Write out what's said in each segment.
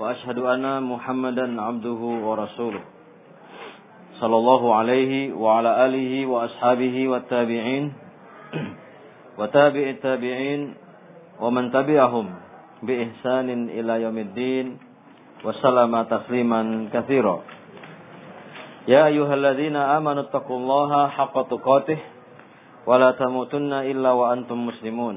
وأشهد أن محمدا عبده ورسوله صلى الله عليه وعلى آله وأصحابه والتابعين وتابع التابعين ومن تبعهم بإحسان إلى يوم الدين وسلم تسليما كثيرا. يا أيها الذين آمنوا اتقوا الله حق تقاته ولا تموتن إلا وأنتم مسلمون.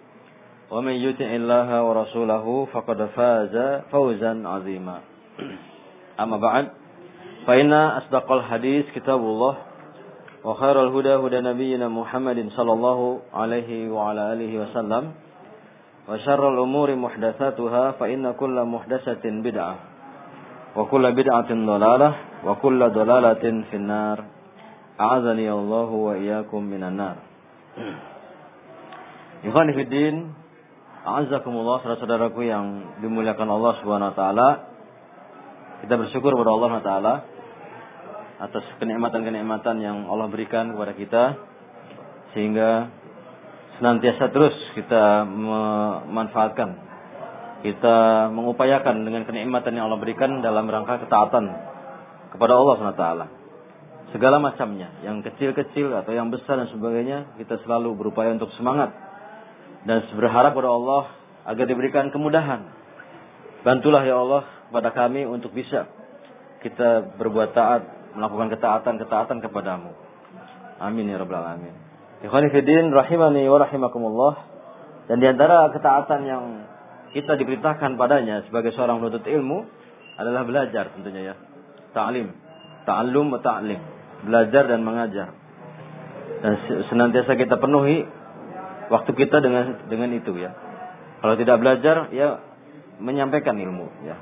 ومن يطع الله ورسوله فقد فاز فوزا عظيما. أما بعد فإن أصدق الحديث كتاب الله وخير الهدى هدى نبينا محمد صلى الله عليه وعلى آله وسلم وشر الأمور محدثاتها فإن كل محدثة بدعة وكل بدعة ضلالة وكل ضلالة في النار. أعاذني الله وإياكم من النار. في الدين Azakumullah saudara-saudaraku yang dimuliakan Allah Subhanahu wa taala. Kita bersyukur kepada Allah taala atas kenikmatan-kenikmatan yang Allah berikan kepada kita sehingga senantiasa terus kita memanfaatkan kita mengupayakan dengan kenikmatan yang Allah berikan dalam rangka ketaatan kepada Allah SWT. Segala macamnya, yang kecil-kecil atau yang besar dan sebagainya, kita selalu berupaya untuk semangat dan berharap kepada Allah agar diberikan kemudahan. Bantulah ya Allah kepada kami untuk bisa kita berbuat taat, melakukan ketaatan-ketaatan kepadamu. Amin ya rabbal alamin. Ikhwani fiddin rahimani wa rahimakumullah. Dan di antara ketaatan yang kita diperintahkan padanya sebagai seorang penuntut ilmu adalah belajar tentunya ya. Ta'lim, ta'allum wa ta'lim. Belajar dan mengajar. Dan senantiasa kita penuhi waktu kita dengan dengan itu ya. Kalau tidak belajar ya menyampaikan ilmu ya.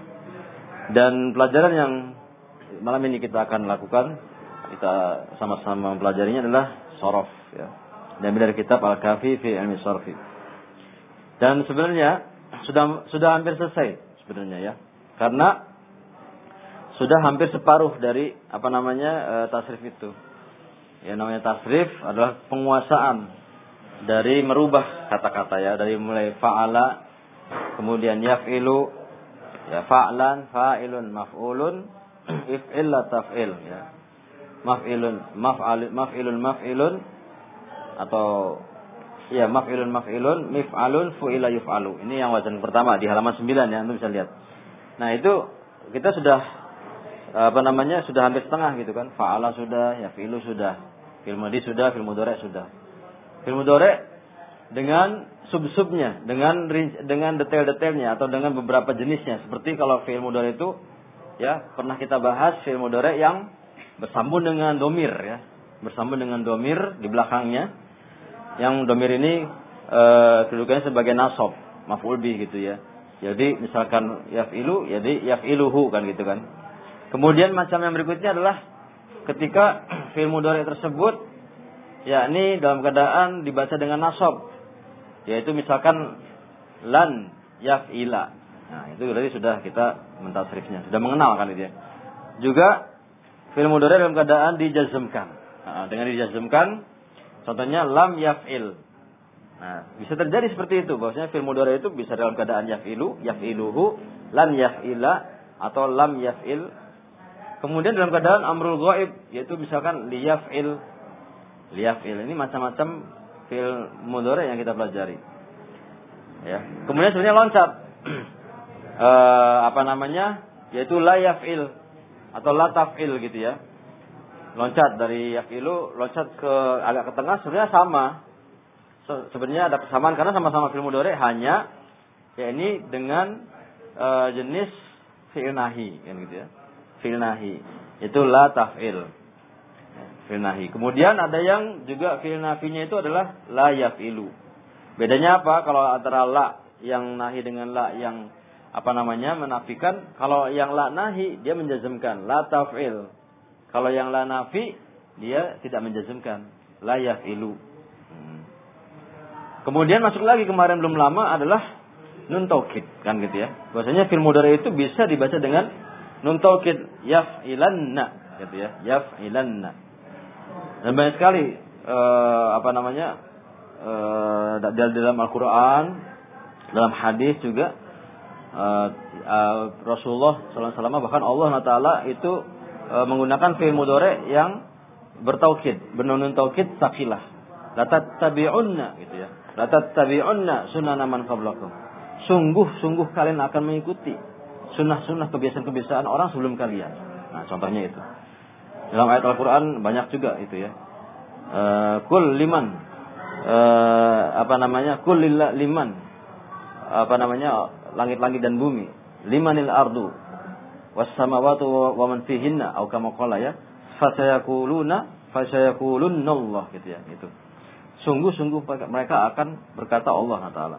Dan pelajaran yang malam ini kita akan lakukan kita sama-sama mempelajarinya adalah sorof ya. Dan dari kitab Al-Kafi fi Ilmi Sorfi. Dan sebenarnya sudah sudah hampir selesai sebenarnya ya. Karena sudah hampir separuh dari apa namanya e, tasrif itu. Ya namanya tasrif adalah penguasaan dari merubah kata-kata ya dari mulai fa'ala kemudian yaf'ilu ya fa'lan fa'ilun maf'ulun if'il taf'il ya. Maf'ilun maf'al maf'ilun maf'ilun atau ya maf'ilun maf'ilun mif'alun fu'ila yuf'alu. Ini yang wazan pertama di halaman 9 ya Anda bisa lihat. Nah itu kita sudah apa namanya sudah hampir setengah gitu kan. Fa'ala sudah ya fi'lu sudah fil madi sudah fil sudah Fil mudhari dengan sub-subnya, dengan dengan detail-detailnya atau dengan beberapa jenisnya. Seperti kalau fi'il mudhari itu ya pernah kita bahas fi'il mudhari yang bersambung dengan domir ya, bersambung dengan domir di belakangnya. Yang domir ini e, kedudukannya sebagai nasab, maf'ul bih gitu ya. Jadi misalkan yaf'ilu, jadi yaf'iluhu kan gitu kan. Kemudian macam yang berikutnya adalah ketika fi'il mudhari tersebut yakni dalam keadaan dibaca dengan nasab. Yaitu misalkan lan yaf'ila. Nah itu berarti sudah kita mentasrifnya. Sudah mengenal kan itu ya. Juga fi'il mudhari dalam keadaan dijazmkan. Nah, dengan dijazmkan contohnya lam yaf'il. Nah bisa terjadi seperti itu. Bahwasanya fi'il mudhari itu bisa dalam keadaan yaf'ilu yaf'iluhu lan yaf'ila atau lam yaf'il. Kemudian dalam keadaan amrul ghaib yaitu misalkan liyaf'il liyafil ini macam-macam fil mudore yang kita pelajari. Ya. Kemudian sebenarnya loncat. e, apa namanya? yaitu la yaf'il atau la taf'il gitu ya. Loncat dari yafilu loncat ke agak ke tengah sebenarnya sama. Se sebenarnya ada persamaan karena sama-sama fi'il mudhari hanya ya ini dengan uh, jenis fi'il nahi kan gitu ya. Fi'il nahi. Itu la taf'il. Fi'il nahi. Kemudian ada yang juga fi'il nafinya itu adalah la yafilu. Bedanya apa? Kalau antara la yang nahi dengan la yang apa namanya menafikan kalau yang la nahi dia menjazmkan. La taf'il. Kalau yang la nafi dia tidak menjazmkan. La yafilu. Hmm. kemudian masuk lagi kemarin belum lama adalah nun taukid kan gitu ya. Bahwasanya fil mudhari itu bisa dibaca dengan nun taukid. Yaf'ilanna gitu ya. Yaf'ilanna dan banyak sekali uh, apa namanya uh, dalam Al-Qur'an dalam hadis juga uh, uh, Rasulullah SAW bahkan Allah Taala itu uh, menggunakan fi'il mudore yang bertaukid, bernunun taukid sakilah. Latat tabi'unna gitu ya. Latat tabi'unna sunana man qablakum. Sungguh-sungguh kalian akan mengikuti sunnah-sunnah kebiasaan-kebiasaan orang sebelum kalian. Nah, contohnya itu. Dalam ayat Al-Qur'an banyak juga itu ya. Uh, kul liman uh, apa namanya? Kul liman apa namanya? langit-langit dan bumi. Limanil ardu was samawati wa man fihinna atau kama qala ya. Fasayaquluna fasayaqulunna Allah gitu ya, itu. Sungguh-sungguh mereka akan berkata Allah taala.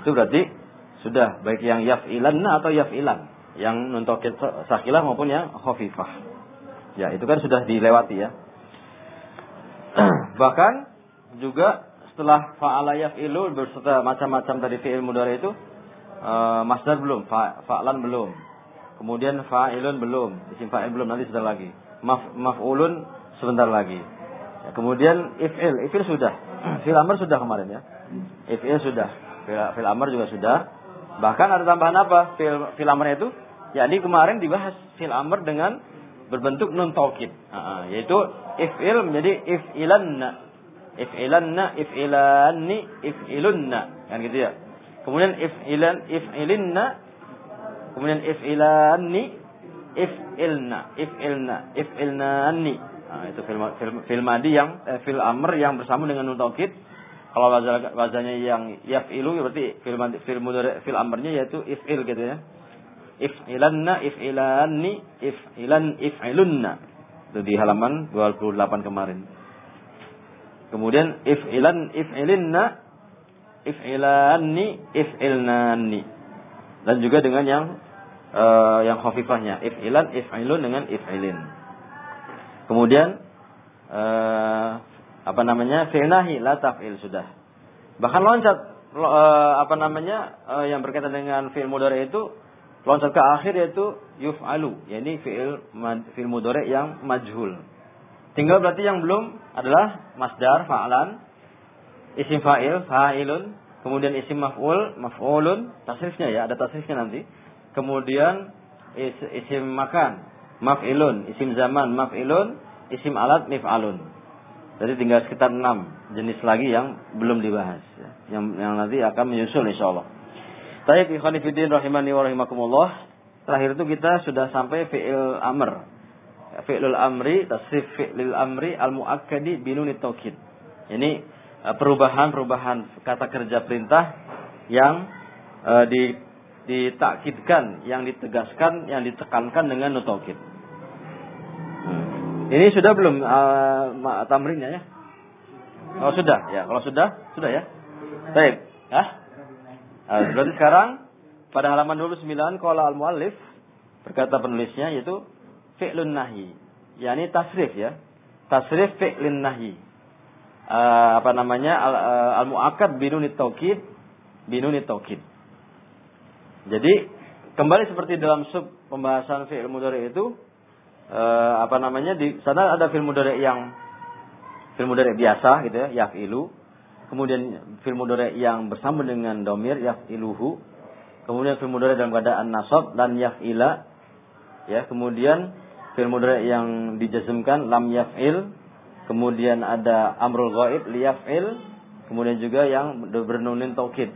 Itu berarti sudah baik yang yaf'ilanna atau yaf'ilan, yang nuntokit sakilah maupun yang khafifah. Ya, itu kan sudah dilewati ya. Bahkan juga setelah fa'ala yaf'ilu berserta macam-macam dari fi'il mudhari itu uh, masdar belum, fa, belum. Kemudian fa'ilun belum, isim fa'il belum, nanti sudah lagi. Maf, maf'ulun sebentar lagi. Ya, kemudian if'il, if'il sudah. Fil amr sudah kemarin ya. If'il sudah. Fil, amr juga sudah. Bahkan ada tambahan apa? Fil, amr itu Ya, ini kemarin dibahas fil amr dengan berbentuk nun taukid. Yaitu if'il menjadi if'ilanna. If'ilanna, if'ilanni, if'ilunna. Kan gitu ya. Kemudian if'ilan if'ilinna kemudian if'ilanni if'ilna if'ilna if'ilnani nah, itu film film film madi yang eh, fil amr yang bersama dengan nun taukid kalau bahasanya yang yaf'ilu berarti film fil fil amrnya yaitu if'il gitu ya if'ilanna if'ilanni if'ilan if'ilunna. Itu di halaman 28 kemarin. Kemudian if'ilan if'ilinna if'ilanni if'ilnani dan juga dengan yang uh, yang khafifahnya. If'ilan if'ilun dengan if'ilin. Kemudian uh, apa namanya? Fi'nahi la taf'il sudah. Bahkan loncat uh, apa namanya? Uh, yang berkaitan dengan fi'il mudhari itu loncat ke akhir yaitu yuf'alu. Yakni fi'il fi'il mudhari yang majhul. Tinggal berarti yang belum adalah masdar fa'lan. Isim fa'il fa'ilun. Kemudian isim maf'ul maf'ulun. Tasrifnya ya ada tasrifnya nanti. Kemudian is, isim makan maf'ilun. Isim zaman maf'ilun. Isim alat mif'alun. Jadi tinggal sekitar enam jenis lagi yang belum dibahas ya. yang yang nanti akan menyusul insyaallah Baik ikhwan fillah rahimani wa rahimakumullah terakhir itu kita sudah sampai fi'il amr fi'lul amri tasrif fi'lil amri al muakkadi binunit taukid ini Eh, perubahan-perubahan kata kerja perintah yang uh, di, ditakkidkan, yang ditegaskan, yang ditekankan dengan nutokid. Hmm. Ini sudah belum uh, tamrinnya ya? Oh sudah ya, kalau sudah sudah ya. Baik, ya. Uh, berarti sekarang pada halaman 29 qala al muallif berkata penulisnya yaitu fi'lun nahi, yakni tasrif ya. Tasrif fi'lun nahi uh, apa namanya al, uh, al muakkad binuni taukid binuni taukid. Jadi kembali seperti dalam sub pembahasan fi'il mudhari itu uh, apa namanya di sana ada fi'il mudhari yang fi'il mudhari biasa gitu ya yafilu kemudian fi'il mudhari yang bersama dengan domir yafiluhu kemudian fi'il mudhari dalam keadaan nasab dan yafila ya kemudian fi'il mudhari yang dijazmkan lam yafil Kemudian ada amrul ghaib liyaf'il. Kemudian juga yang bernunin taukid.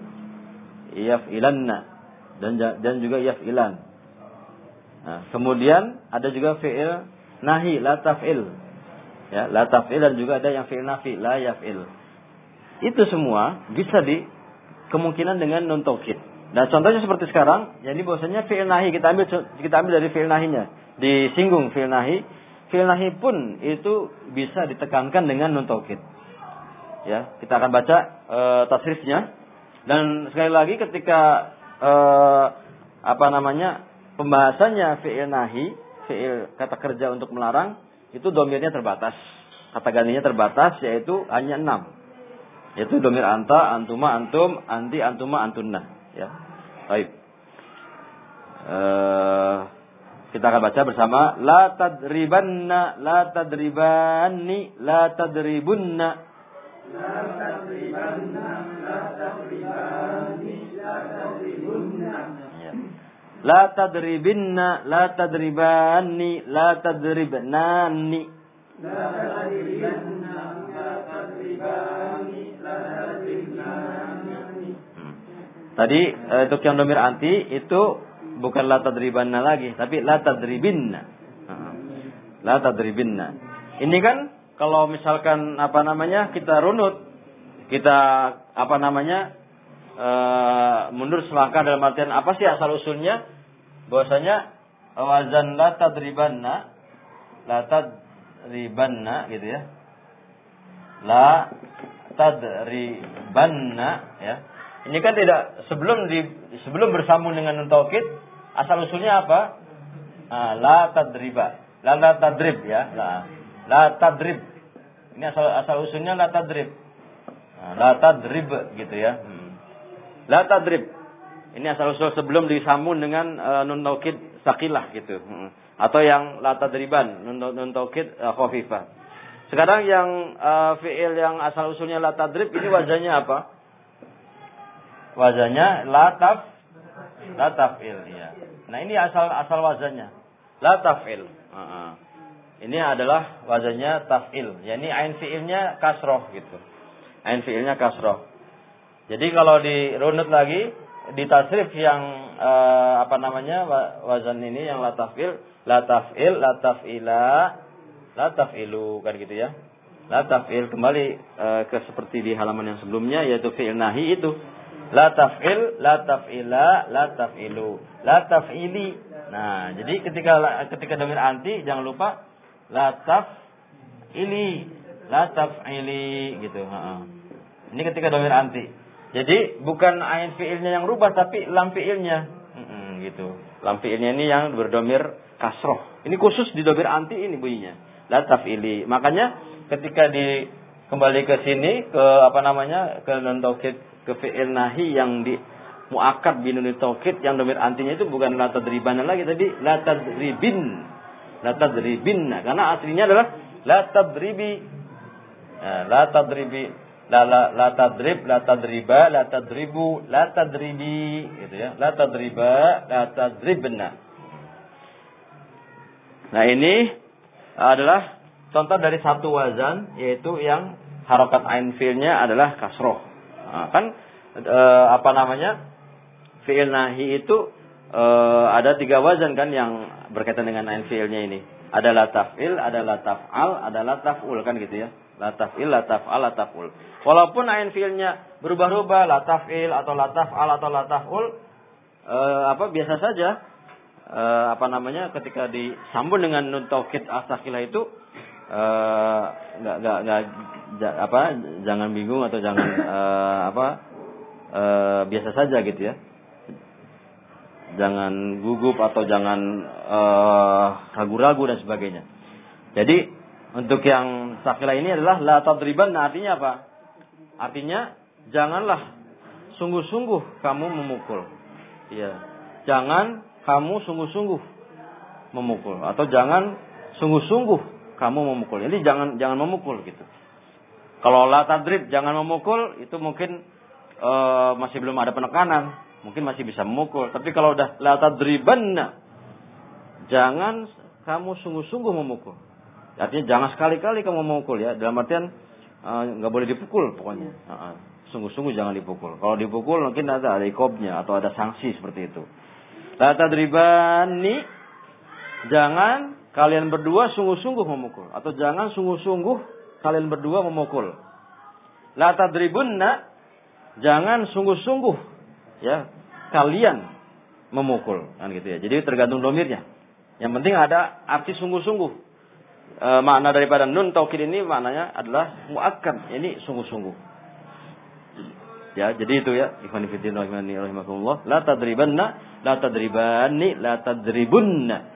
Yaf'ilanna. Dan, dan juga yaf'ilan. Nah, kemudian ada juga fi'il nahi la taf'il. Ya, la taf'il dan juga ada yang fi'il nafi la yaf'il. Itu semua bisa di kemungkinan dengan non taukid. Nah, contohnya seperti sekarang, jadi bahwasanya fi'il nahi kita ambil kita ambil dari fi'il nahinya. Disinggung fi'il nahi, fi'il nahi pun itu bisa ditekankan dengan non taukid. Ya, kita akan baca e, tasrifnya dan sekali lagi ketika e, apa namanya pembahasannya fi'il nahi, fi'il kata kerja untuk melarang, itu domirnya terbatas. Kata gantinya terbatas yaitu hanya enam. Yaitu domir anta, antuma, antum, anti, antuma, antunna. Ya. Baik. Uh, kita akan baca bersama la tadribanna la tadribanni la tadribunna la tadribanna la tadribanni la tadribunna La tadribinna, la tadribanni, la. La tadribanna, la tadribani, Tadi eh, untuk yang domir anti itu bukan la tadribanna lagi, tapi la tadribinna. La tadribinna. Ini kan kalau misalkan apa namanya kita runut, kita apa namanya e, mundur selangkah dalam artian apa sih asal usulnya? bahwasanya wazan la tadribanna la tadribanna gitu ya. La tadribanna ya. Ini kan tidak sebelum di sebelum bersambung dengan nun taukid asal usulnya apa? Ah, la tadriba. La la tadrib ya. La la tadrib. Ini asal asal usulnya la tadrib. Nah, la tadrib gitu ya. Hmm. La tadrib. Ini asal usul sebelum disambung dengan uh, nun taukid sakilah gitu. Hmm. Atau yang la tadriban, nun, nun taukid uh, khafifah. Sekarang yang uh, fiil yang asal usulnya la tadrib ini wajahnya apa? Wajahnya la taf la tafil ya. Nah, ini asal asal wazannya. La tafil. Uh -uh. Ini adalah wazannya tafil. Yani ain fiilnya kasroh gitu. Ain fiilnya kasroh. Jadi kalau dirunut lagi di tasrif yang uh, apa namanya wazan ini yang latafil latafil latafila latafilu kan gitu ya latafil kembali uh, ke seperti di halaman yang sebelumnya yaitu fi'il nahi itu latafil latafila latafilu latafili nah jadi ketika ketika domir anti jangan lupa lataf ili latafili gitu ini ketika domir anti jadi bukan ain fiilnya yang rubah tapi lam fiilnya. Hmm, gitu. Lam fiilnya ini yang berdomir kasroh. Ini khusus di domir anti ini bunyinya. La tafili. Makanya ketika di kembali ke sini ke apa namanya ke non ke fiil nahi yang di muakkad bin nun taukid yang domir antinya itu bukan la tadriban lagi tadi la tadribin. La tadribin. Karena aslinya adalah la tadribi. Nah, la tadribi la la la tadrib, la tadriba, la tadribu, la tadribi, gitu ya. La tadriba, la tadribna. Nah, ini adalah contoh dari satu wazan yaitu yang harokat ain fiilnya adalah kasroh. Nah, kan e, apa namanya? Fiil nahi itu e, ada tiga wazan kan yang berkaitan dengan ain fiilnya ini. Ada la taf'il, ada la taf'al, ada la taf'ul kan gitu ya. La taf'il, la taf'al, la taf'ul. Walaupun ain fiilnya berubah-ubah, la taf'il atau la taf'al atau la taf'ul, e, apa biasa saja. E, apa namanya ketika disambung dengan nun taukid asakilah itu eh nggak nggak nggak apa jangan bingung atau jangan e, apa e, biasa saja gitu ya jangan gugup atau jangan ragu-ragu dan sebagainya jadi untuk yang sakilah ini adalah la tadriban nah artinya apa Artinya janganlah sungguh-sungguh kamu memukul. Ya. Jangan kamu sungguh-sungguh memukul atau jangan sungguh-sungguh kamu memukul. Jadi jangan jangan memukul gitu. Kalau la tadrib jangan memukul itu mungkin uh, masih belum ada penekanan, mungkin masih bisa memukul. Tapi kalau udah la tadribanna jangan kamu sungguh-sungguh memukul. Artinya jangan sekali-kali kamu memukul ya. Dalam artian Ah, nggak uh, boleh dipukul pokoknya. Uh, sungguh-sungguh jangan dipukul. Kalau dipukul mungkin ada ada ikobnya atau ada sanksi seperti itu. La tadribani jangan kalian berdua sungguh-sungguh memukul atau jangan sungguh-sungguh kalian berdua memukul. La tadribunna jangan sungguh-sungguh ya kalian memukul kan gitu ya. Jadi tergantung domirnya. Yang penting ada arti sungguh-sungguh. E, makna daripada nun taukid ini maknanya adalah muakkad. Ini sungguh-sungguh. Ya, jadi itu ya. Ikhwan fillah rahimakumullah. La tadribanna, la tadribani, la tadribunna.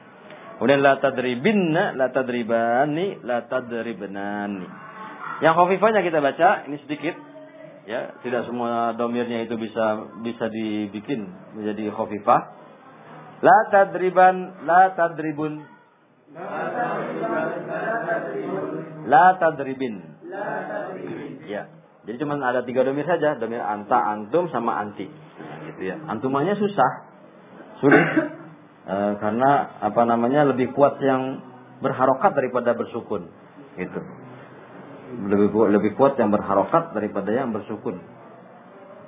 Kemudian la tadribinna, la tadribani, la tadribnani. Yang khafifahnya kita baca ini sedikit. Ya, tidak semua domirnya itu bisa bisa dibikin menjadi khafifah. La tadriban, la tadribun. La tadribin. Ya. Jadi cuma ada tiga domir saja, domir anta, antum, sama anti. gitu ya. Antumanya susah, sulit e, karena apa namanya lebih kuat yang berharokat daripada bersukun gitu. Lebih kuat, lebih kuat yang berharokat daripada yang bersukun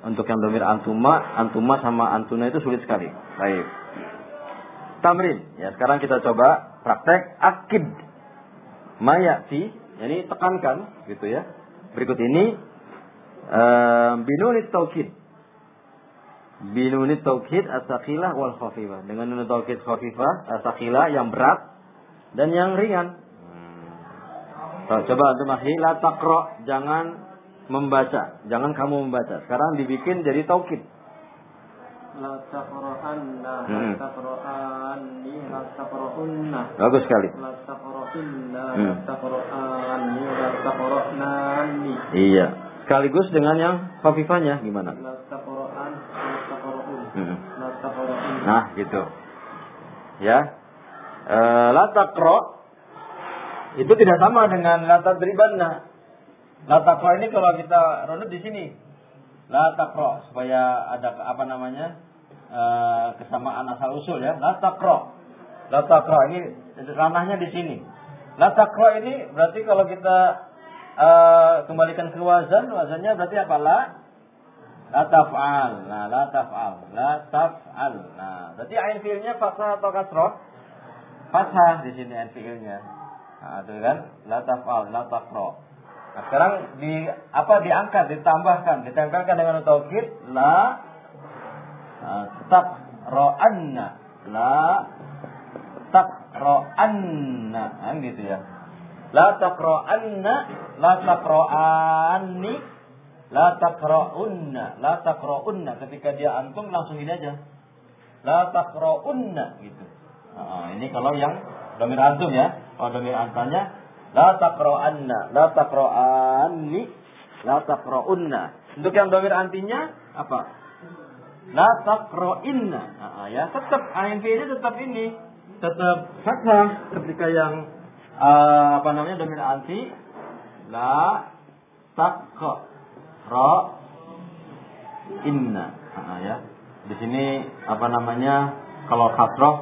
untuk yang domir antuma antuma sama antuna itu sulit sekali. Baik. Tamrin. Ya sekarang kita coba praktek akid. Mayati ini tekankan gitu ya. Berikut ini uh, binunit taukid binunit taukid as-saqilah wal khafifah. Dengan nun taukid khafifah as-saqilah yang berat dan yang ringan. So, coba untuk la taqra, jangan membaca, jangan kamu membaca. Sekarang dibikin jadi taukid. La taqra'anna, la taqra'anni, la taqra'unna. Bagus sekali. La taqra'inna, la taqra'anni, la taqra'nani. Iya. Sekaligus dengan yang khafifahnya gimana? La taqra'un. Hmm. La taqra'un. Nah, gitu. Ya. E, la taqra itu tidak sama dengan la tadribanna. La taqra ini kalau kita runut di sini. La taqra supaya ada apa namanya? E, kesamaan asal usul ya. La taqra. La taqra ini ranahnya di sini. La taqra ini berarti kalau kita e, kembalikan ke wazan, wazannya berarti apa? La La taf'al. Nah, la taf'al. La taf'al. Nah, berarti ain fiilnya fathah atau kasroh? Fathah di sini ain fiilnya. Nah, itu kan la taf'al, la taqra. Nah, sekarang di apa diangkat, ditambahkan, ditempelkan dengan taukid la nah, taqra'anna. La taqra'anna. Nah, gitu ya. La taqra'anna, la taqra'anni, La takra'unna, la takra'unna. Ketika dia antum langsung ini aja. La takra'unna gitu. Nah, ini kalau yang domir antum ya. Kalau domir antanya la takra'anna, la takra'anni, la takra'unna. Untuk yang domir antinya apa? La takra'inna. Nah, ya, tetap ain ini tetap ini. Tetap fathah ketika yang uh, apa namanya domir anti la takra ro inna. Nah, ya. Di sini apa namanya kalau kasroh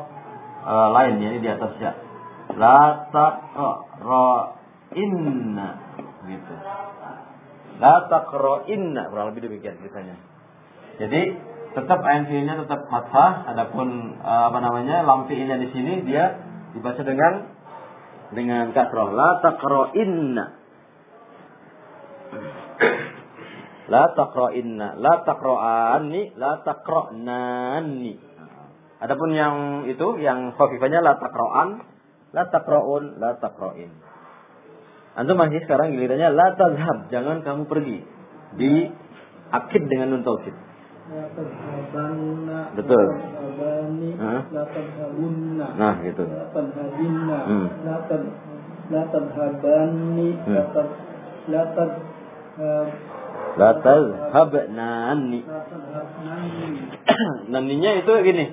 e, lain ya ini di atas ya. La ro inna gitu. La ro inna kurang lebih demikian ceritanya. Jadi tetap ain fiilnya tetap fathah adapun e, apa namanya lam fiilnya di sini dia dibaca dengan dengan kasroh la ro inna La taqra'inna, la taqra'anni, la taqra'nani. Adapun yang itu yang khafifahnya la taqra'an, la taqra'un, la taqra'in. Antum masih sekarang gilirannya la tazhab, jangan kamu pergi. Di akid dengan nun taukid. Betul. Nah, gitu. Hmm. La la. La tazhabna tadhabnani. Nantinya itu gini.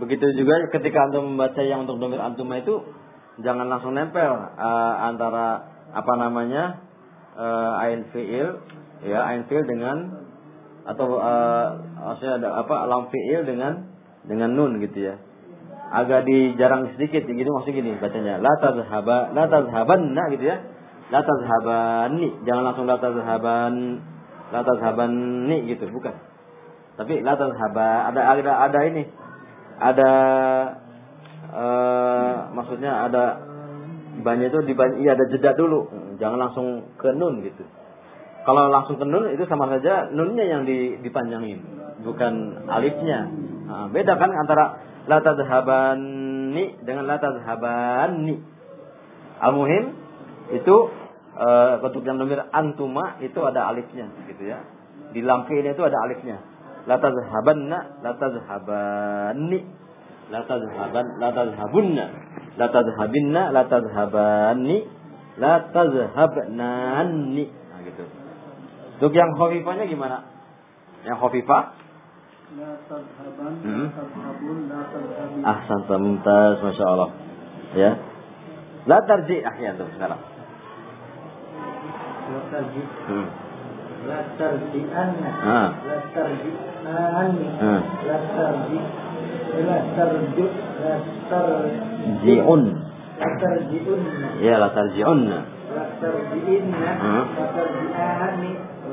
Begitu juga ketika antum membaca yang untuk domir antuma itu jangan langsung nempel uh, antara apa namanya uh, ain fiil ya ain fiil dengan atau uh, ada apa lam fiil dengan dengan nun gitu ya agak dijarang sedikit gitu maksudnya gini bacanya la tazhaba la tazhabanna gitu ya la tazhabani jangan langsung la tazhaban la tazhabani gitu bukan tapi la tazhaba ada ada ada ini ada uh, maksudnya ada banyak itu di iya ada jeda dulu. Jangan langsung ke nun gitu. Kalau langsung ke nun itu sama saja nunnya yang di, dipanjangin, bukan alifnya. Nah, beda kan antara la tadhhabani dengan la tadhhabani. Al-muhim itu uh, bentuk yang nomor antuma itu ada alifnya gitu ya. Di lam ini itu ada alifnya. La tadhhabanna, la tadhhabani, la tadhhaban, la tadhhabnani. Nah gitu. Untuk yang khafifahnya gimana? Yang khafifah? Hmm. Ahsan mumtaz, masya Allah. Ya. La tarji ah ya tuh sekarang. Hmm. la tarji'anna, Ah. la tarji'anni, Hmm. la tarji, la tarju, la tarji, Ji'un. la tarji'unna. Ya la tarji'unna. La tarji'inna, Hmm. la tarji'ani,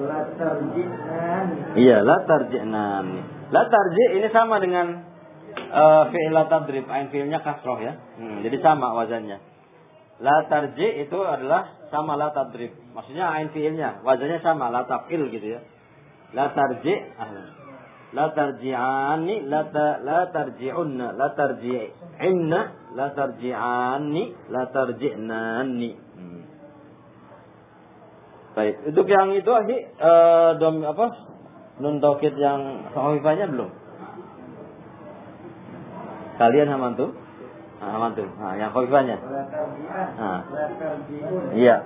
la tarji'ani. Iya, la tarji'nani. La tarji ini sama dengan uh, fi'il tadrib. Ain fi'ilnya kasroh ya. Hmm, jadi sama wazannya. La tarji itu adalah sama la tadrib. Maksudnya ain fi'ilnya, wazannya sama la taf'il gitu ya. La tarji ah, La tarji'ani, la, ta, la tarji'unna, la tarji'inna, la tarji'ani, la tarji'nani. Hmm. Baik, untuk yang itu lagi eh dom apa? Nun taukid yang khafifahnya belum? Kalian sama tuh? Nah, sama tuh. Nah, yang khafifahnya. Ah. tarji'un, Iya.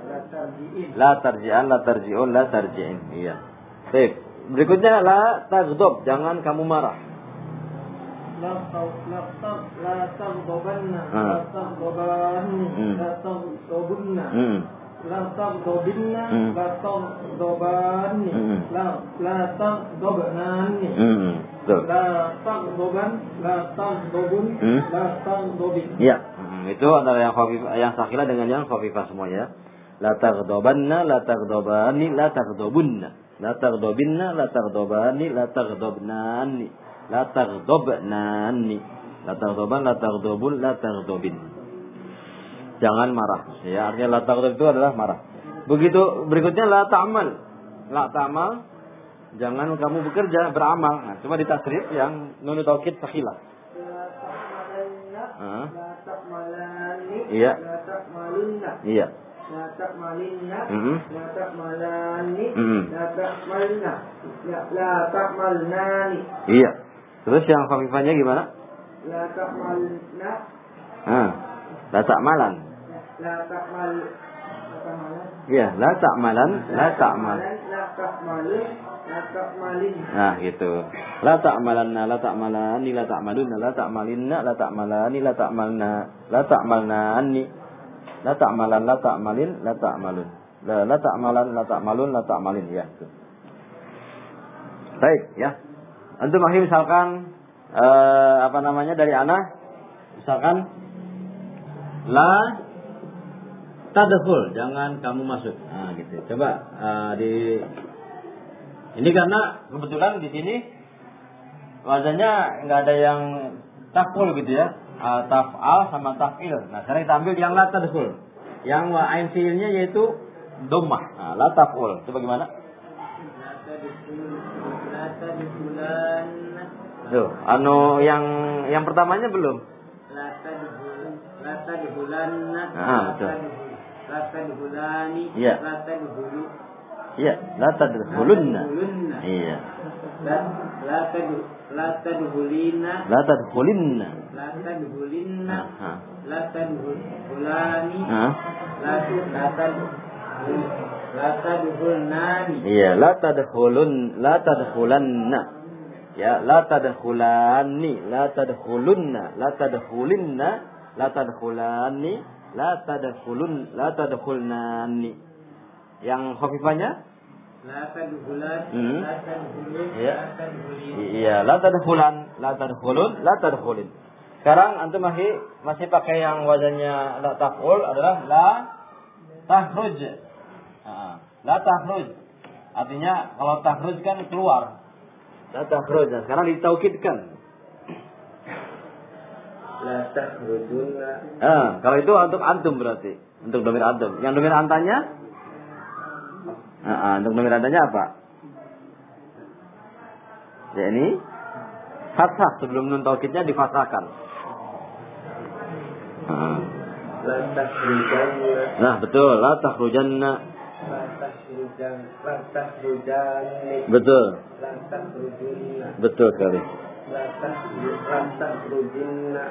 la tarji'an, la tarji'un, la tarji'in. Iya. Baik. Berikutnya la tagdob, jangan kamu marah. La tau, la tau, la tagdobanna, Ah. la tagdobanni, Hmm. tagdobunna. Hmm. Tagdobinna, Hmm. Hmm. tagdobnani. Hmm. Tagdoban, tagdobun, Hmm. tagdobin. Iya. Hmm, itu antara yang khafif yang sakila dengan yang khafifah semuanya. La taghdabanna, la taghdabani, la taghdabunna. La taghdabinna, la taghdabani, la taghdabnani. La taghdabnani. La taghdaban, la taghdabun, la taghdabin. Jangan marah. Ya, artinya la taghdab itu adalah marah. Begitu berikutnya la ta'mal. La ta'mal jangan kamu bekerja, beramal. Nah, coba ditasrif yang nun taukid Ah. ta'malani, Iya. Iya. La ta'malinna, la ta'malani, la ta'malna, la, la ta'malnani, Iya. Terus yang khafifahnya gimana? la ta'malna, Ah, la ta'malan. La ta'mal, Iya, la ta'malan, la ta'mal. la ta'malun, la ta'malin, Nah, gitu. La ta'malanna, la ta'malani, la ta'malunna, la ta'malinna, la ta'malani, la ta'malna, la ta'malnani. La ta'malan, la ta'malin, la ta'malun. La, la ta'malan, la ta'malun, la ta'malin. Ya, itu. Baik, ya. Antum akhir misalkan eh, apa namanya dari anak misalkan la tadkhul, jangan kamu masuk. Nah, gitu. Coba eh, di ini karena kebetulan di sini wazannya nggak ada yang taful gitu ya. Uh, taf'al sama taf'il. Nah, sekarang kita ambil yang la tadkhul. Yang wa ain fiilnya yaitu dhammah. Nah, la taf'ul. La tadkhulan, Tuh, anu yang yang pertamanya belum. la tadkhul, la tadkhulanna, Ah, betul. La tadkhulani, Iya. la tadkhulu, Iya, la tadkhulunna. Iya. La tadu la tadkhulina La tadkhulinna. la tadkhulinna la tadkhulani la tu la tadu la tadkhulnani Iya, la tadkhulun, la tadkhulanna. Ya, la tadkhulani, la tadkhulunna, la tadkhulinna, la tadkhulani, la tadkhulun, la tadkhulnani. Yang khafifahnya? la tadkhulan Hmm. la tadkhulun Iya. la tadkhulin Iya, la tadkhulan, la tadkhulun, la tadkhulin. Sekarang antum masih masih pakai yang wazannya la taf'ul adalah la tahruj. Ah, la tahruj. Artinya kalau tahruj kan keluar. La tahruj. Nah, sekarang ditaukidkan. Ah, kalau itu untuk antum berarti. Untuk domir antum. Yang domir antanya? Ah, ah, untuk domir antanya apa? Ya ini fathah sebelum nun taukidnya difathahkan. Ah. Takhrujanna. Nah, betul. La takhrujanna. Takhrujanni. Betul. Betul sekali.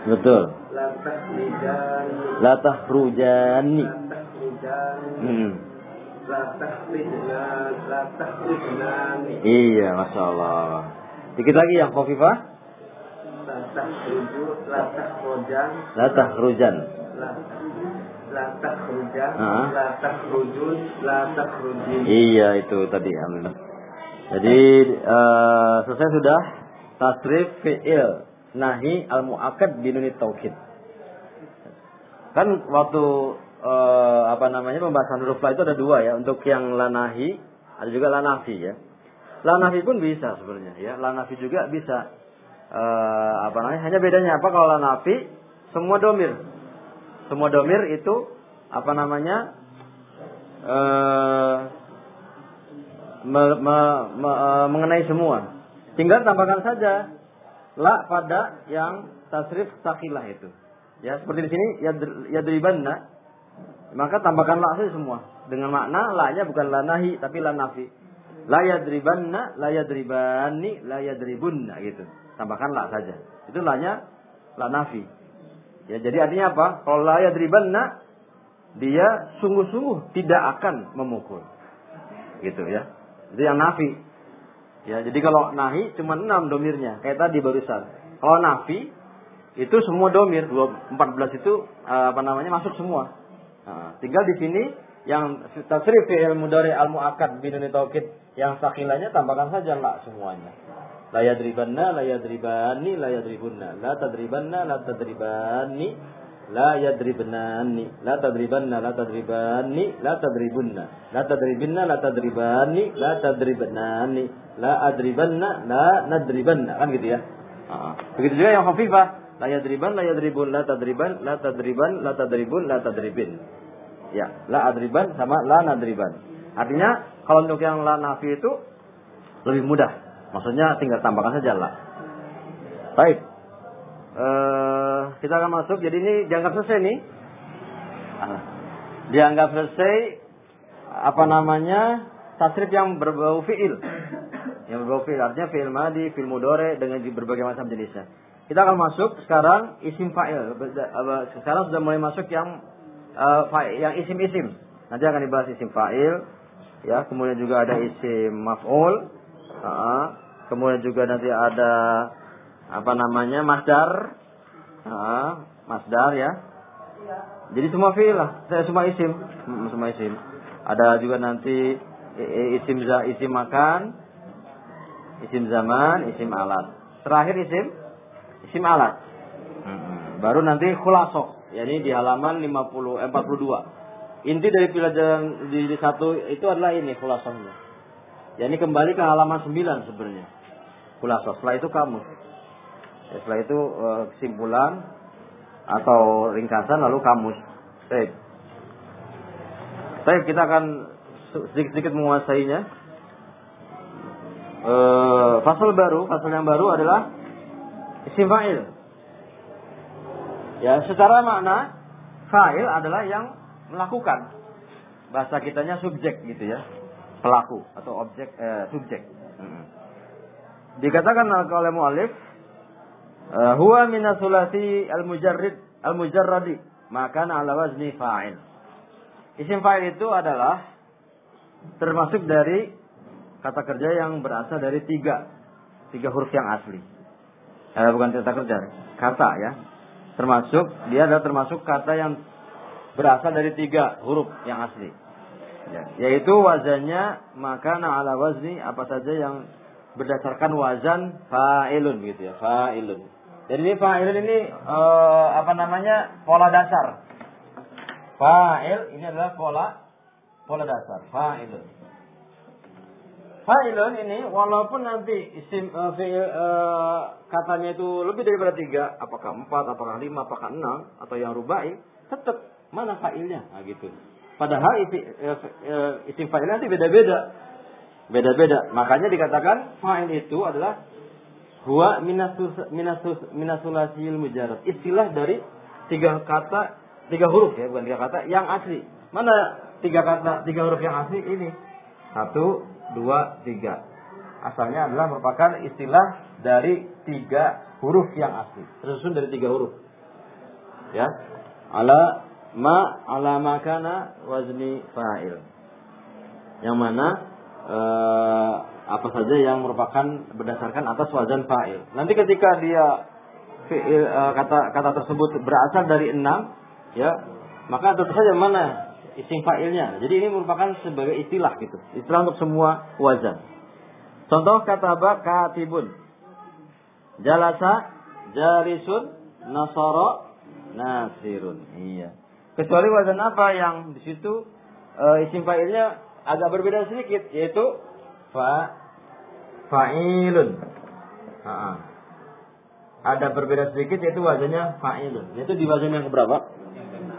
Betul. La takhrujanni. La tahrujani. La takhrujanni. Hmm. Iya, masya Allah. Dikit lagi yang khafifah. La takhruju. La takhrujan. La tahrujan. La La takhrujan. Ah. La takhrujun. La takhrujin. Iya itu tadi alhamdulillah. Jadi eh, selesai sudah tasrif fi'il nahi al muakkad binuni taukid. Kan waktu eh, apa namanya pembahasan huruf itu ada dua ya untuk yang la nahi ada juga la nafi ya. La nafi pun bisa sebenarnya ya. La nafi juga bisa eh, apa namanya hanya bedanya apa kalau la nafi semua domir semua domir itu apa namanya eh me- me- me- mengenai semua. Tinggal tambahkan saja la pada yang tasrif sakilah itu. Ya, seperti di sini yadr- yadribanna. Maka tambahkan la saja semua. Dengan makna la-nya bukan la nahi tapi la nafi. La yadribanna, la yadribani, la yadribunna gitu. Tambahkan la saja. Itu la-nya la nafi. Ya, jadi artinya apa? Kalau la yadribanna dia sungguh-sungguh tidak akan memukul. Gitu ya. Itu yang nafi. Ya, jadi kalau nahi cuma enam domirnya, kayak tadi barusan. Kalau nafi itu semua domir, dua- 14 itu eh, apa namanya masuk semua. Nah, tinggal di sini yang tasrif fi'il mudhari al muakkad binuni taukid yang sakilanya tambahkan saja la semuanya. La yadribanna, la yadribani, la yadribunna. La tadribanna, la tadribani, la yadribnani. La tadribanna, la tadribani, la tadribunna. La tadribinna, la tadribani, la tadribnani. La adribanna, la nadribanna. Kan gitu ya. Begitu juga yang khafifah. La yadriban, la yadribun, la tadriban, la tadriban, la tadribun, la tadribin. Ya, la adriban sama la nadriban. Artinya kalau untuk yang la nafi itu lebih mudah. Maksudnya tinggal tambahkan saja la. Baik. Eh, kita akan masuk. Jadi ini dianggap selesai nih. Ah, Dianggap selesai apa namanya? Tasrif yang berbau fiil. Yang berbau fiil artinya fiil madi, fiil mudore dengan berbagai macam jenisnya. Kita akan masuk sekarang isim fa'il. Sekarang sudah mulai masuk yang fa- yang isim-isim. Nanti akan dibahas isim fa'il, ya. Kemudian juga ada isim maf'ul, Ah, kemudian juga nanti ada apa namanya masdar, Ah, masdar ya. Jadi semua fi'il lah, saya semua isim, Hmm, semua isim. Ada juga nanti isim za, isim makan, isim zaman, isim alat. Terakhir isim isim alat. Baru nanti khulasoh, yakni di halaman 50 eh, 42. Inti dari pelajaran di, di satu itu adalah ini khulasohnya. Ya ini kembali ke halaman 9 sebenarnya. Khulasoh. Setelah itu kamu. Setelah itu eh, kesimpulan atau ringkasan lalu kamus. Baik. Baik, kita akan sedikit-sedikit menguasainya. Eh, fasal baru, fasal yang baru adalah isim fa'il. Ya, secara makna fa'il adalah yang melakukan. Bahasa kitanya subjek gitu ya. Pelaku atau objek eh, subjek. Mm. Dikatakan oleh muallif eh, huwa min sulasi al-mujarrid al-mujarradi maka ala wazni fa'il. Isim fa'il itu adalah termasuk dari kata kerja yang berasal dari tiga tiga huruf yang asli. Eh, bukan kata kerja, kata ya. Termasuk dia adalah termasuk kata yang berasal dari tiga huruf yang asli. Ya, yaitu wazannya maka ala wazni apa saja yang berdasarkan wazan fa'ilun gitu ya, fa'ilun. Jadi fa'ilun ini eh, apa namanya? pola dasar. Fa'il ini adalah pola pola dasar, fa'ilun. Fa'ilun ini walaupun nanti isim uh, fi'il uh, katanya itu lebih daripada tiga, apakah empat, apakah lima, apakah enam, atau yang rubai, tetap mana fa'ilnya, nah, gitu. Padahal isi, isim fa'il nanti beda-beda, beda-beda. Makanya dikatakan fa'il itu adalah huwa minasus minasus mujarad. Istilah dari tiga kata, tiga huruf ya, bukan tiga kata yang asli. Mana tiga kata, tiga huruf yang asli ini? Satu, dua, tiga. Asalnya adalah merupakan istilah dari tiga huruf yang asli. Tersusun dari tiga huruf. Ya. Ala ma ala makana wazni fa'il. Yang mana eh, apa saja yang merupakan berdasarkan atas wazan fa'il. Nanti ketika dia fi'il, eh, kata kata tersebut berasal dari enam, ya, maka tentu saja mana isim fa'ilnya. Jadi ini merupakan sebagai istilah gitu. Istilah untuk semua wazan. Contoh kata ba katibun. Jalasa, jarisun, nasara, nasirun. Iya. Kecuali wazan apa yang di situ e, isim fa'ilnya agak berbeda sedikit yaitu fa fa'ilun. Ha Ada berbeda sedikit yaitu wazannya fa'ilun. Yaitu di wazan yang keberapa?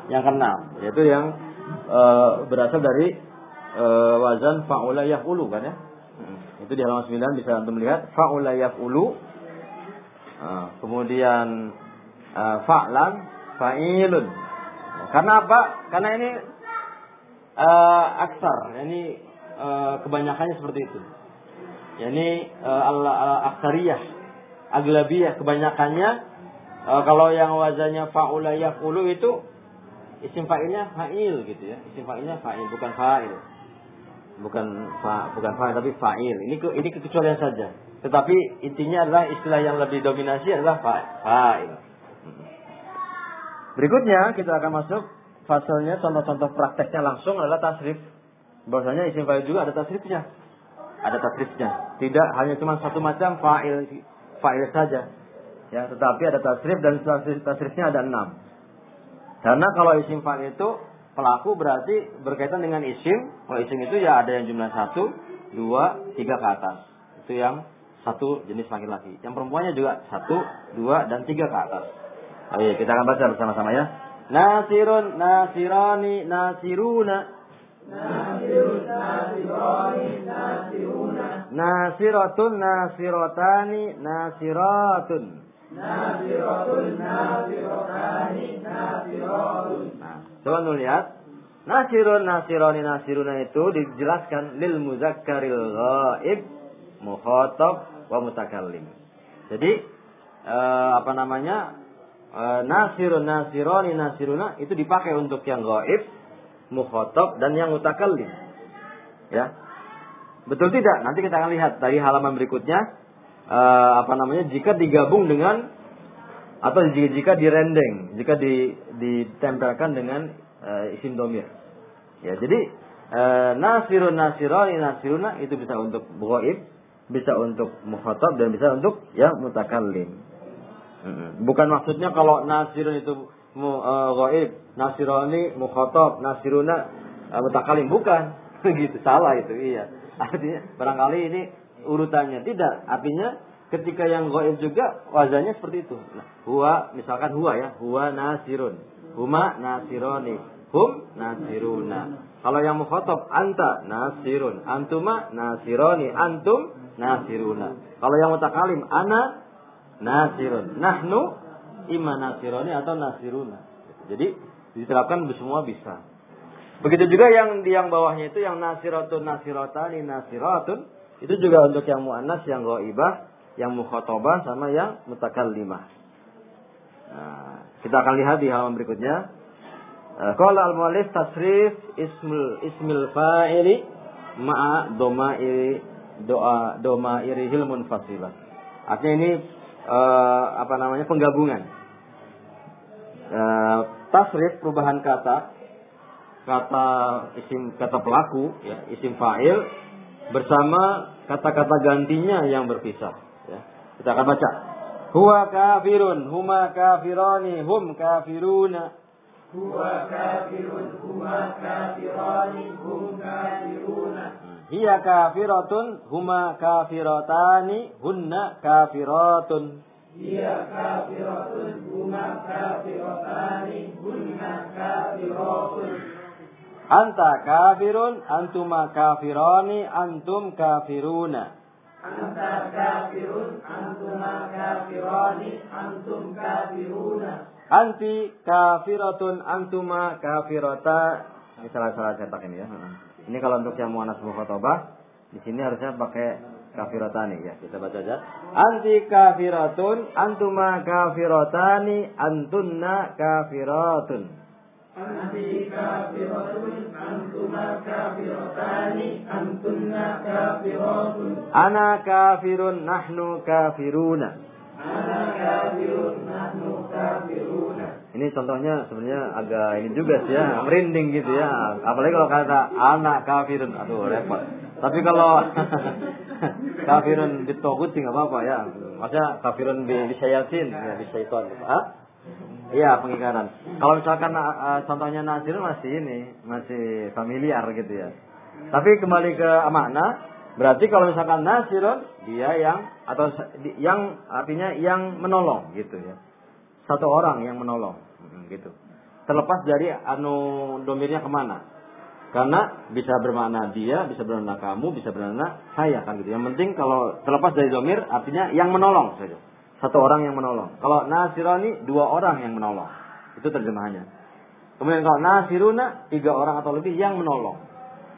Yang keenam, yaitu yang e, berasal dari e, wazan fa'ula yaf'ulu kan ya. Hmm. Itu di halaman 9 bisa untuk melihat fa'ula yaf'ulu. E, kemudian e, fa'lan fa'ilun. Karena apa? Karena ini e, aksar, ini e, kebanyakannya seperti itu. Ya ini e, al-aksariyah, aglabiyah kebanyakannya e, kalau yang wazannya fa'ula yaf'ulu itu isim fa'ilnya fa'il gitu ya. Isim fa'ilnya fa'il bukan fa'il. Bukan fa, bukan fa'il tapi fa'il. Ini ke, ini kekecualian saja. Tetapi intinya adalah istilah yang lebih dominasi adalah fa'il. Berikutnya kita akan masuk fasalnya contoh-contoh prakteknya langsung adalah tasrif. Bahwasanya isim fa'il juga ada tasrifnya. Ada tasrifnya. Tidak hanya cuma satu macam fa'il fa'il saja. Ya, tetapi ada tasrif dan tasrifnya ada enam. Karena kalau isim fa'il itu pelaku berarti berkaitan dengan isim. Kalau isim itu ya ada yang jumlah satu, dua, tiga ke atas. Itu yang satu jenis laki-laki. Yang perempuannya juga satu, dua, dan tiga ke atas. Iya, kita akan baca bersama-sama ya. Nasirun, nasirani, nasiruna. Nasiratun, nasirotani, nasiratun. Nasiratun nasirotani nasiratun. Nah, coba nu lihat. Nasirun nasironi nasiruna itu dijelaskan lil muzakkaril ghaib mukhatab wa mutakallim. Jadi eh, apa namanya? Eh, nasirun nasironi nasiruna itu dipakai untuk yang gaib, mukhatab dan yang mutakallim. Ya. Betul tidak? Nanti kita akan lihat dari halaman berikutnya uh, apa namanya jika digabung dengan atau jika, jika direndeng, jika di, ditempelkan dengan uh, isim domir. Ya, jadi uh, nasirun nasironi nasiruna itu bisa untuk buaib, bisa untuk mukhatab dan bisa untuk ya mutakallim. Bukan maksudnya kalau nasirun itu gaib, nasironi mukhatab, nasiruna uh, mutakallim bukan. gitu salah itu iya. Artinya barangkali ini urutannya. Tidak. Artinya ketika yang goib juga wazannya seperti itu. Nah, huwa misalkan huwa ya, huwa nasirun. Huma nasironi. Hum nasiruna. Kalau yang mukhotob anta nasirun, antuma nasironi, antum nasiruna. Kalau yang mutakalim ana nasirun, nahnu ima nasironi atau nasiruna. Jadi diterapkan semua bisa. Begitu juga yang di yang bawahnya itu yang nasiratun nasirotani nasiratun itu juga untuk yang mu'annas, yang ghaibah, yang mukhotobah sama yang mutakallimah. Nah, kita akan lihat di halaman berikutnya. Eh, al-mu'allif tasrif ismul ismil fa'ili ma'a domairi doa domairihil munfasilah. Artinya ini uh, apa namanya penggabungan. Uh, tasrif perubahan kata kata isim kata pelaku ya isim fa'il bersama kata-kata gantinya yang berpisah. Ya. Kita akan baca. Huwa kafirun, huma kafirani, hum kafiruna. Huwa kafirun, huma kafirani, hum kafiruna. Hiya kafiratun huma kafiratani hunna kafiratun hiya kafiratun huma kafiratani hunna kafiratun anta kafirun antuma kafirani antum kafiruna. Anta kafirun antuma kafirani antum kafiruna. Anti kafiratun antuma kafirata ini salah salah cetak ini ya. Ini kalau untuk yang muannas mukhatabah di sini harusnya pakai kafiratani ya kita baca aja anti kafiratun antuma kafiratani antunna kafiratun anti kafiratun antuma kafiratani antunna kafiratun ana kafirun nahnu kafiruna. Ana kafirun nahnu kafiruna. Ini contohnya sebenarnya agak ini juga sih ya merinding gitu ya. Apalagi kalau kata anak kafirun aduh repot. Tapi kalau kafirun ditogut sih nggak apa-apa ya. Maksudnya kafirun di, di syayatin ya syaitan ah iya pengikaran kalau misalkan uh, contohnya nasir masih ini masih familiar gitu ya. Tapi kembali ke makna berarti kalau misalkan nasirun dia yang atau yang artinya yang menolong gitu ya. Satu orang yang menolong gitu. Terlepas dari anu domirnya ke mana karena bisa bermakna dia, bisa bermakna kamu, bisa bermakna saya kan gitu. Yang penting kalau terlepas dari domir artinya yang menolong saja. Satu orang yang menolong. Kalau nasirani dua orang yang menolong. Itu terjemahannya. Kemudian kalau nasiruna tiga orang atau lebih yang menolong.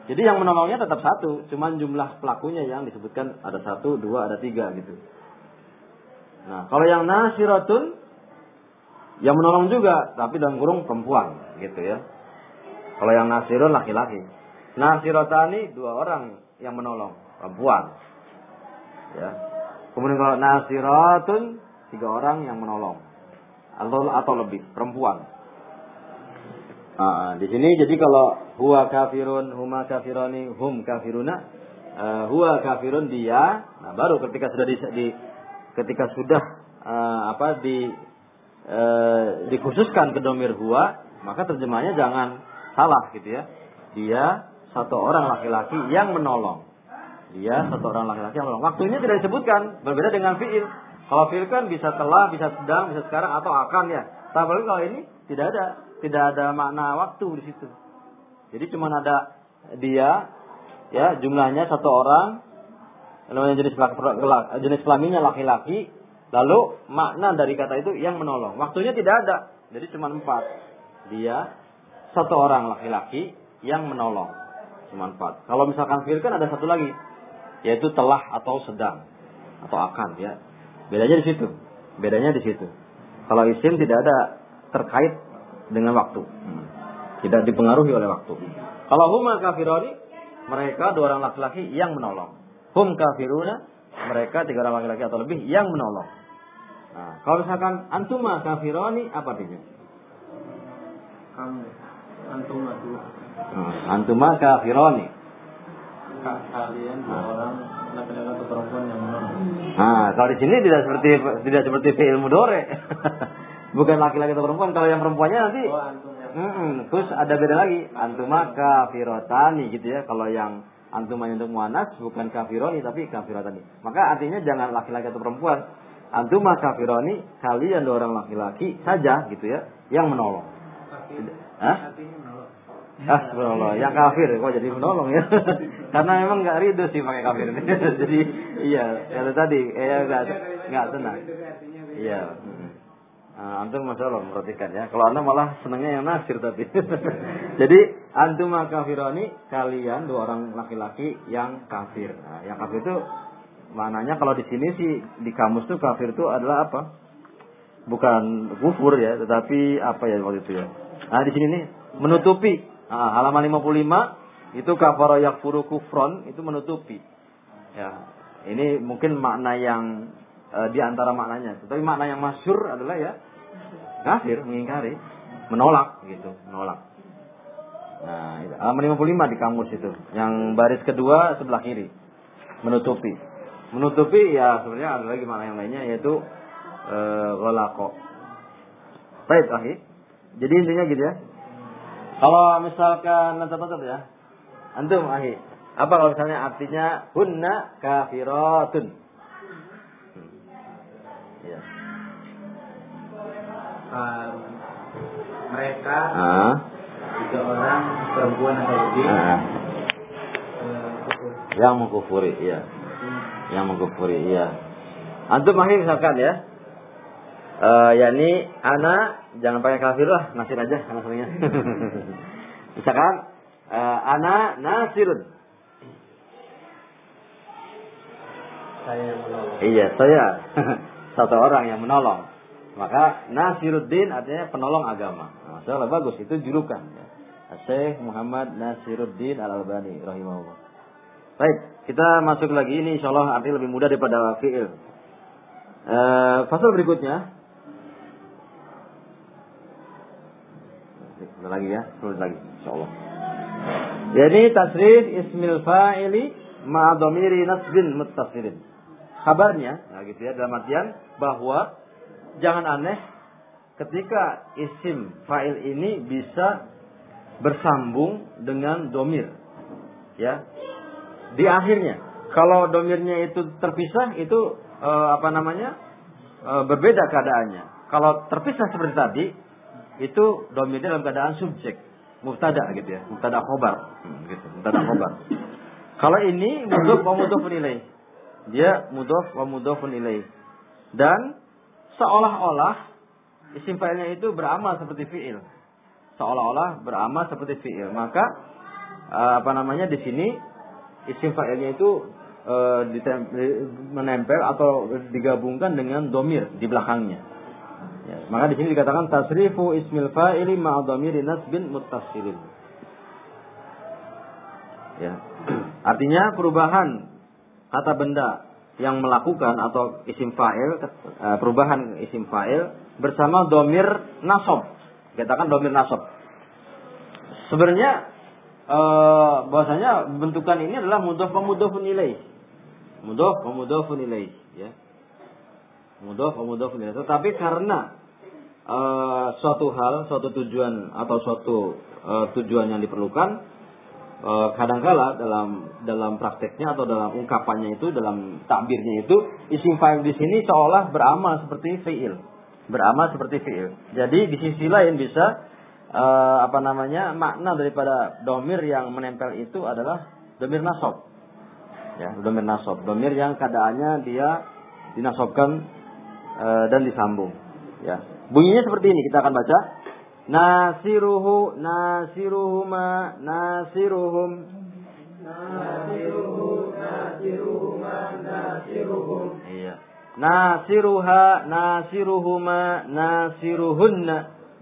Jadi yang menolongnya tetap satu, cuman jumlah pelakunya yang disebutkan ada satu, dua, ada tiga gitu. Nah, kalau yang nasiratun yang menolong juga, tapi dalam kurung perempuan gitu ya. Kalau yang nasirun laki-laki. Nasirotani dua orang yang menolong, perempuan. Ya. Kemudian kalau nasiratun tiga orang yang menolong. Atau atau lebih, perempuan. Nah, di sini jadi kalau huwa kafirun, huma kafironi, hum kafiruna, uh, huwa kafirun dia, nah baru ketika sudah di, di ketika sudah uh, apa di uh, dikhususkan ke domir huwa, maka terjemahnya jangan salah gitu ya. Dia satu orang laki-laki yang menolong. Dia satu orang laki-laki yang menolong. Waktunya tidak disebutkan, berbeda dengan fiil. Kalau fiil kan bisa telah, bisa sedang, bisa sekarang atau akan ya. Tapi kalau ini tidak ada, tidak ada makna waktu di situ. Jadi cuma ada dia, ya jumlahnya satu orang, namanya jenis jenis kelaminnya laki-laki, lalu makna dari kata itu yang menolong. Waktunya tidak ada, jadi cuma empat. Dia, satu orang laki-laki yang menolong. Empat. Kalau misalkan fi'il kan ada satu lagi. Yaitu telah atau sedang. Atau akan ya. Bedanya di situ. Bedanya di situ. Kalau isim tidak ada terkait dengan waktu. Hmm. Tidak dipengaruhi oleh waktu. Kalau huma kafironi, mereka dua orang laki-laki yang menolong. Hum kafiruna, mereka tiga orang laki-laki atau lebih yang menolong. Nah, kalau misalkan antuma kafironi, apa artinya? Kamu. Nah, antuma kafironi. Kalian dua orang laki-laki atau perempuan yang menolong. Nah, kalau di sini tidak seperti tidak seperti fi'il mudore. Bukan laki-laki atau perempuan. Kalau yang perempuannya nanti Oh, antum yang Mm -mm. Terus ada beda lagi. Antuma kafirotani gitu ya. Kalau yang antuma untuk muanas bukan kafironi tapi kafirotani. Maka artinya jangan laki-laki atau perempuan. Antuma kafironi kalian dua orang laki-laki saja gitu ya yang menolong. Hah? artinya menolong. Ah, subhanallah. Yang kafir kok jadi menolong ya. Karena memang nggak ridho sih pakai kafir. jadi iya, kata tadi eh nggak nggak tenang. Iya. Nah, antum masya Allah memperhatikan ya. Kalau anda malah senangnya yang nasir tadi. Jadi antum kafironi kalian dua orang laki-laki yang kafir. Nah, yang kafir itu maknanya kalau di sini sih di kamus tuh kafir itu adalah apa? Bukan kufur ya, tetapi apa ya waktu itu ya. Nah di sini nih menutupi. Nah, halaman 55 itu kafara yakfuru kufron itu menutupi. Ya, ini mungkin makna yang e, di antara maknanya. Tetapi makna yang masyur adalah ya kafir, mengingkari, menolak gitu, menolak. Nah, itu. halaman 55 di kamus itu. Yang baris kedua sebelah kiri. Menutupi. Menutupi ya sebenarnya ada lagi makna yang lainnya yaitu e, ghalaqo. Baik, akhi. Jadi intinya gitu ya. Kalau misalkan nanti ya. Antum, akhi. Apa kalau misalnya artinya hunna kafiratun? Hmm. Ya. Um, mereka Ah. tiga orang perempuan atau lebih Ah. Yang mengkufuri, iya. Yang mengkufuri, iya. Antum mahir misalkan ya. Eh, yakni ana jangan pakai kafir lah, nasir aja maksudnya. misalkan eh, ana nasirun. saya yang menolong. Iya, saya satu orang yang menolong. Maka Nasiruddin artinya penolong agama. Nah, bagus itu julukan. Ya. Syekh Muhammad Nasiruddin Al Albani rahimahullah. Baik, kita masuk lagi ini insya Allah artinya lebih mudah daripada fiil. Eh, fasal berikutnya. Sebentar lagi ya, terus lagi insya Allah. Jadi tasrif ismil fa'ili ma'adhamiri nasbin muttasilin. Kabarnya, nah gitu ya, dalam artian bahwa jangan aneh ketika isim fa'il ini bisa bersambung dengan domir. Ya. Di akhirnya. Kalau domirnya itu terpisah, itu eh, apa namanya? eh, berbeda keadaannya. Kalau terpisah seperti tadi, itu domirnya dalam keadaan subjek. Mubtada gitu ya. Mubtada khobar. Hmm, gitu. Mubtada khobar. Kalau ini mudhof wa mudhofun ilaih. Dia mudhof wa mudhofun ilaih. Dan seolah-olah isim fa'ilnya itu beramal seperti fi'il. Seolah-olah beramal seperti fi'il. Maka eh, apa namanya di sini isim fa'ilnya itu eh, menempel atau digabungkan dengan domir di belakangnya. Ya, maka di sini dikatakan tasrifu ismil fa'ili ma'a dhamiri nasbin muttasilin. Ya. Artinya perubahan kata benda yang melakukan atau isim fa'il eh, perubahan isim fa'il bersama domir nasab. Katakan domir nasab. Sebenarnya eh, bahwasanya bentukan ini adalah mudhof wa mudhofun ilaih. Mudhof wa mudhofun ilaih, ya. Mudhof wa mudhofun ilaih. Tetapi karena eh, suatu hal, suatu tujuan atau suatu eh, tujuan yang diperlukan Eh, kadangkala dalam dalam prakteknya atau dalam ungkapannya itu dalam takbirnya itu isim fa'il di sini seolah beramal seperti fiil. Beramal seperti fiil. Jadi di sisi lain bisa eh, apa namanya makna daripada domir yang menempel itu adalah domir nasob ya domir nasob domir yang keadaannya dia dinasobkan eh, dan disambung ya bunyinya seperti ini kita akan baca Nasiruhu, nasiruhuma, nasiruhum. Nasiruhu, nasiruhuma, nasiruhum. Iya. Nasiruha, nasiruhuma, nasiruhunna.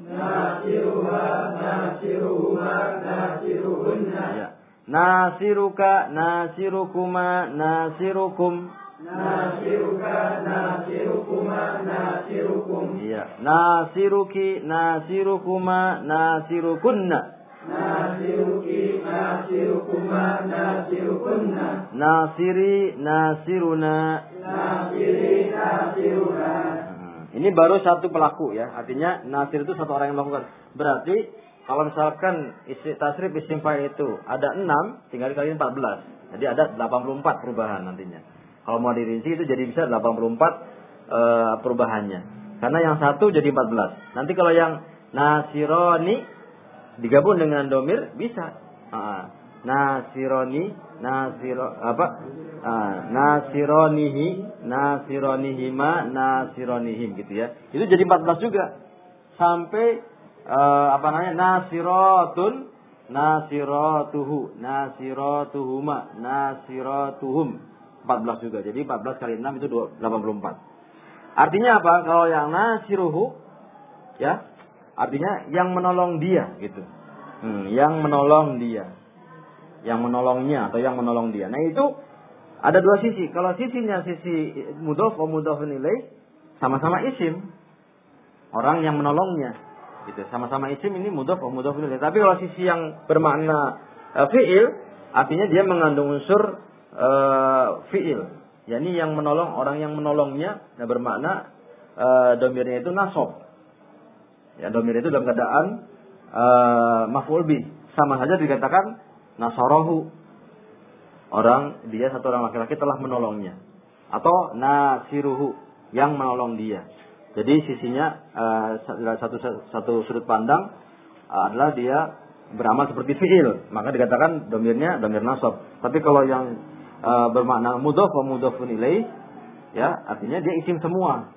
Nasiruha, nasiruhuma, nasiruhunna. Iya. Nasiruka, nasirukuma, nasirukum. Nasiruka, nasirukuma, nasirukum. Iya. Nasiruki, nasirukuma, nasirukunna. Nasiruki, nasirukuma, nasirukunna. Nasiri, nasiruna. Nasiri, nasiruna. Nah, Ini baru satu pelaku ya. Artinya nasir itu satu orang yang melakukan. Berarti kalau misalkan isi tasrif isim fa'il itu ada 6, tinggal dikali 14. Jadi ada 84 perubahan nantinya. Kalau mau dirinci itu jadi bisa 84 eh, perubahannya. Karena yang satu jadi 14. Nanti kalau yang nasironi digabung dengan domir bisa. Ah, nasironi, nasiro apa? Ah, nasironihi, nasironihima, nasironihim gitu ya. Itu jadi 14 juga. Sampai eh, apa namanya? Nasirotun, nasiratuhu, nasiratuhuma, nasiratuhum. 14 juga. Jadi 14 kali 6 itu 84. Artinya apa? Kalau yang nasiruhu ya, artinya yang menolong dia gitu. Hmm, yang menolong dia. Yang menolongnya atau yang menolong dia. Nah, itu ada dua sisi. Kalau sisinya sisi mudhof wa mudhofun ilaih sama-sama isim. Orang yang menolongnya. Gitu. Sama-sama isim ini mudhof wa mudhofun ilaih. Tapi kalau sisi yang bermakna uh, fiil artinya dia mengandung unsur uh, fiil. yakni yang menolong orang yang menolongnya nah bermakna uh, domirnya itu nasob. Ya domir itu dalam keadaan uh, maf'ul bih. Sama saja dikatakan nasarahu. orang dia satu orang laki-laki telah menolongnya atau nasiruhu yang menolong dia. Jadi sisinya uh, satu satu sudut pandang uh, adalah dia beramal seperti fiil, maka dikatakan domirnya domir nasab. Tapi kalau yang uh, bermakna mudhof wa mudhofun ilaih ya artinya dia isim semua.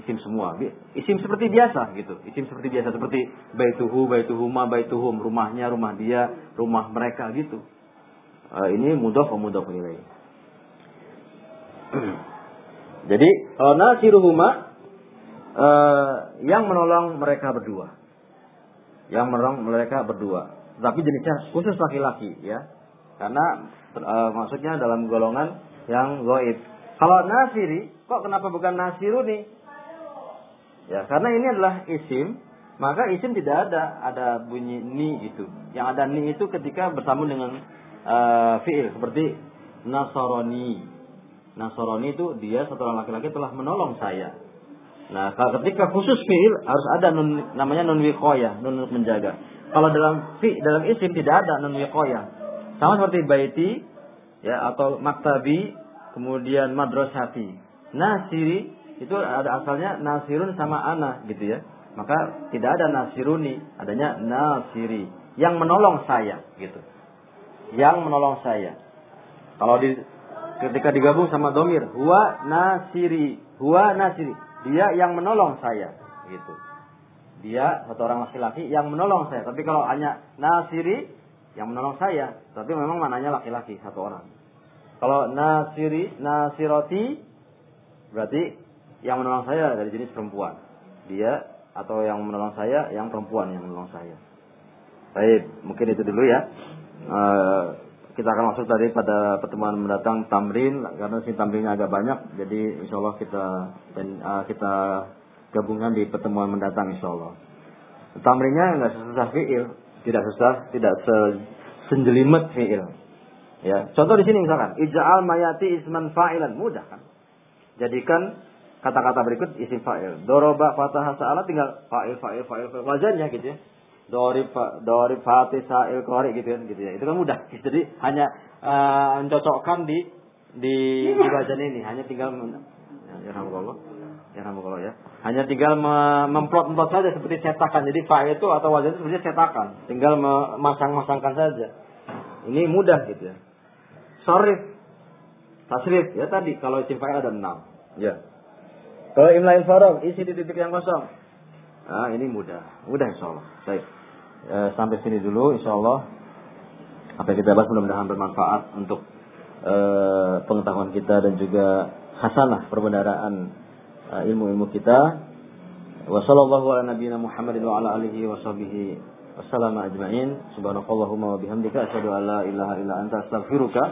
Isim semua. Isim seperti biasa gitu. Isim seperti biasa seperti baituhu, baituhuma, baituhum, rumahnya, rumah dia, rumah mereka gitu. Uh, ini mudhof wa mudhofun ilaih. Jadi kalau nasiruhuma uh, yang menolong mereka berdua yang menolong mereka berdua. Tapi jenisnya khusus laki-laki ya. Karena e, maksudnya dalam golongan yang goib. Kalau nasiri, kok kenapa bukan nasiruni? Ya, karena ini adalah isim, maka isim tidak ada ada bunyi ni itu. Yang ada ni itu ketika bersambung dengan uh, fiil seperti nasaroni. Nasaroni itu dia satu orang laki-laki telah menolong saya. Nah, ketika khusus fiil harus ada nun, namanya nun wiqoya, nun menjaga. Kalau dalam fi dalam isim tidak ada nun wiqoya. Sama seperti baiti ya atau maktabi, kemudian madrasati. Nasiri itu ada asalnya nasirun sama ana gitu ya. Maka tidak ada nasiruni, adanya nasiri yang menolong saya gitu. Yang menolong saya. Kalau di ketika digabung sama domir, huwa nasiri, huwa nasiri dia yang menolong saya gitu dia satu orang laki-laki yang menolong saya tapi kalau hanya nasiri yang menolong saya tapi memang mananya laki-laki satu orang. Kalau nasiri nasiroti berarti yang menolong saya dari jenis perempuan. Dia atau yang menolong saya yang perempuan yang menolong saya. Baik mungkin itu dulu ya. Uh, kita akan masuk tadi pada pertemuan mendatang tamrin karena si tamrinnya agak banyak jadi insya Allah kita uh, kita gabungkan di pertemuan mendatang insya Allah. Tamrinnya nggak susah fiil tidak susah tidak se senjelimet fiil. Ya contoh di sini misalkan ija'al mayati isman fa'ilan. Mudah kan? Jadikan kata-kata berikut isim fa'il. Doroba fatah sa'ala tinggal fa'il fa'il fa'il wajarnya gitu ya. Dari dari fatih sa'il qari gitu kan gitu ya. Itu kan mudah. Jadi hanya uh, mencocokkan di di di bacaan ini. Hanya tinggal ya rahmatullah ya rahmatullah ya. Hanya tinggal memplot-plot saja seperti cetakan. Jadi fa'il itu atau wajah itu seperti cetakan. Tinggal memasang-masangkan saja. Ini mudah gitu ya. Sorif tasrif ya tadi kalau isim fa'il ada enam. Ya. Kalau imlain farog isi di titik yang kosong. Nah ini mudah. Mudah insyaallah. Baik. E, sampai sini dulu insya Allah apa yang kita bahas mudah-mudahan bermanfaat untuk e, pengetahuan kita dan juga hasanah perbendaraan e, ilmu-ilmu kita. Wa ala nabiyina Muhammadin wa ala alihi wa sahbihi wasallam ajma'in. Subhanakallahumma wa bihamdika asyhadu an la ilaha illa anta astaghfiruka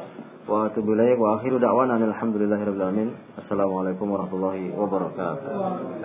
wa atubu ilaik. Wa akhiru da'wana alhamdulillahi rabbil alamin. Assalamualaikum warahmatullahi wabarakatuh